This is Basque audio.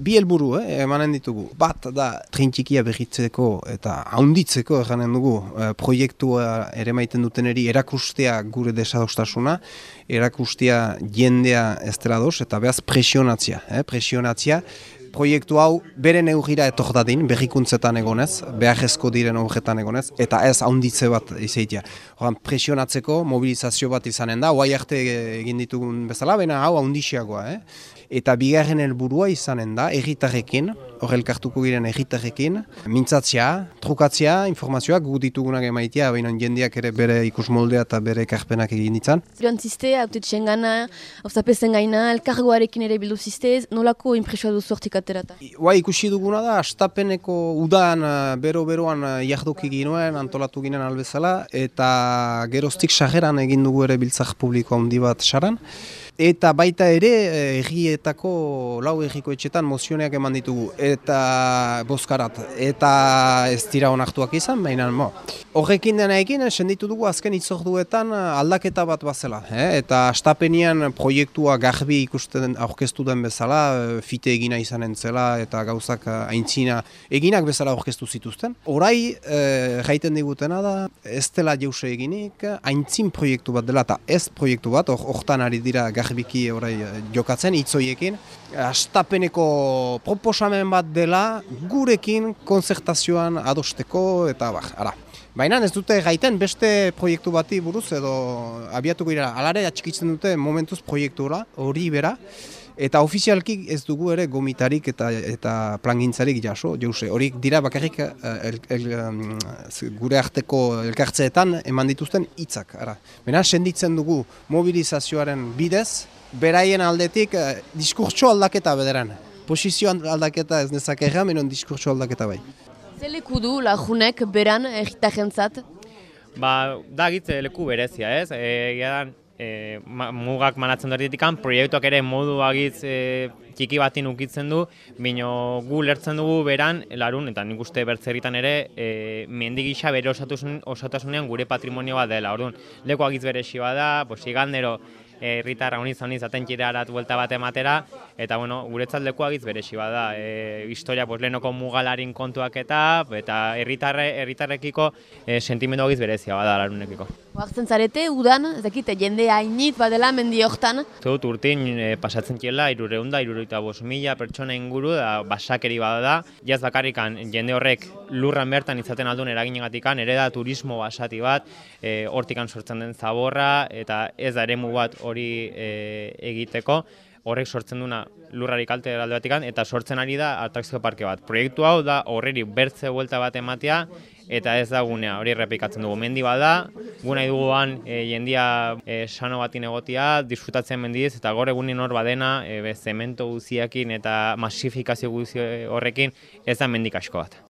Bi helburu eh, emanen ditugu. Bat da trintxikia berritzeko eta haunditzeko eranen dugu eh, proiektua ere maiten duteneri erakustea gure desadostasuna, erakustea jendea ez eta behaz presionatzia. Eh, presionatzia proiektu hau bere neugira etortatin, berrikuntzetan egonez, beharrezko diren horretan egonez, eta ez haunditze bat izaitia. Horan, presionatzeko mobilizazio bat izanen da, hoai arte egin ditugun bezala, baina hau haundixiagoa. Eh? Eta bigarren helburua izanen da, erritarrekin, hor elkartuko giren erritarrekin, mintzatzea, trukatzea, informazioak gu ditugunak emaitia, baina jendeak ere bere ikus moldea eta bere ekarpenak egin ditzan. Ziruan ziste, haute txengana, hauzapezen gaina, elkargoarekin ere bildu ziste, nolako impresioa duzu hortik aterata? Bai, ikusi duguna da, astapeneko udan, bero-beroan jarduki ginoen, antolatu ginen albezala, eta geroztik sageran egin dugu ere biltzak publiko handi bat saran. Eta baita ere, errietako lau erriko etxetan mozioneak eman ditugu, eta bozkarat, eta ez dira onartuak izan, baina mo. Horrekin dena egin, senditu dugu azken itzorduetan aldaketa bat bazela. Eh? Eta astapenian proiektua garbi ikusten aurkeztu den bezala, fite egina izan entzela, eta gauzak aintzina eginak bezala aurkeztu zituzten. Horai, eh, jaiten digutena da, ez dela jause eginik, aintzin proiektu bat dela, eta ez proiektu bat, hortan ari dira garbi garbiki orai eh, jokatzen hitzoiekin. Astapeneko proposamen bat dela gurekin konzertazioan adosteko eta bar, ara. Baina ez dute gaiten beste proiektu bati buruz edo abiatuko ira. Alare atxikitzen dute momentuz proiektura hori bera. Eta ofizialki ez dugu ere gomitarik eta eta plangintzarik jaso, jause. Horik dira bakarrik eh, el, gure arteko elkartzeetan eman dituzten hitzak. Bena, senditzen dugu mobilizazioaren bidez, beraien aldetik uh, diskurtso aldaketa bederan. Posizio aldaketa ez nezak erra, menon diskurtso aldaketa bai. Zeleku du lagunek beran egitajentzat? Ba, da gitze leku berezia ez. E, e, mugak manatzen dut proiektuak ere modu agitz e, txiki batin ukitzen du, bino gu lertzen dugu beran, larun, eta nik uste bertzeritan ere, e, mendigisa bere osatasunean gure patrimonio bat dela. Orduan, leku agitz bere da, pues, igandero, herritar honi zoni zaten arat buelta bat ematera eta bueno, guretzat leku agiz beresi bada. E, historia pues lenoko mugalarin kontuak eta eta herritarre herritarrekiko e, sentimendu agiz berezia bada larunekiko. Oartzen zarete udan, ez dakite jende hainit badela mendi hortan. Zut urtin e, pasatzen kiela 300 325 mila pertsona inguru da basakeri bada da. Jaz bakarrikan jende horrek lurran bertan izaten aldun eraginegatikan ere da turismo basati bat, e, hortikan sortzen den zaborra eta ez da eremu bat hori e, egiteko, horrek sortzen duna lurrari kalte alde batikan, eta sortzen ari da atrakzio parke bat. Proiektu hau da horreri bertze buelta bat ematea, eta ez da gunea, hori errepikatzen dugu. Mendi bada, guna duguan e, jendia e, sano batin egotia, disfrutatzen mendiz, eta gore egunin hor badena, e, zemento guziakin eta masifikazio guzi horrekin, ez da mendik asko bat.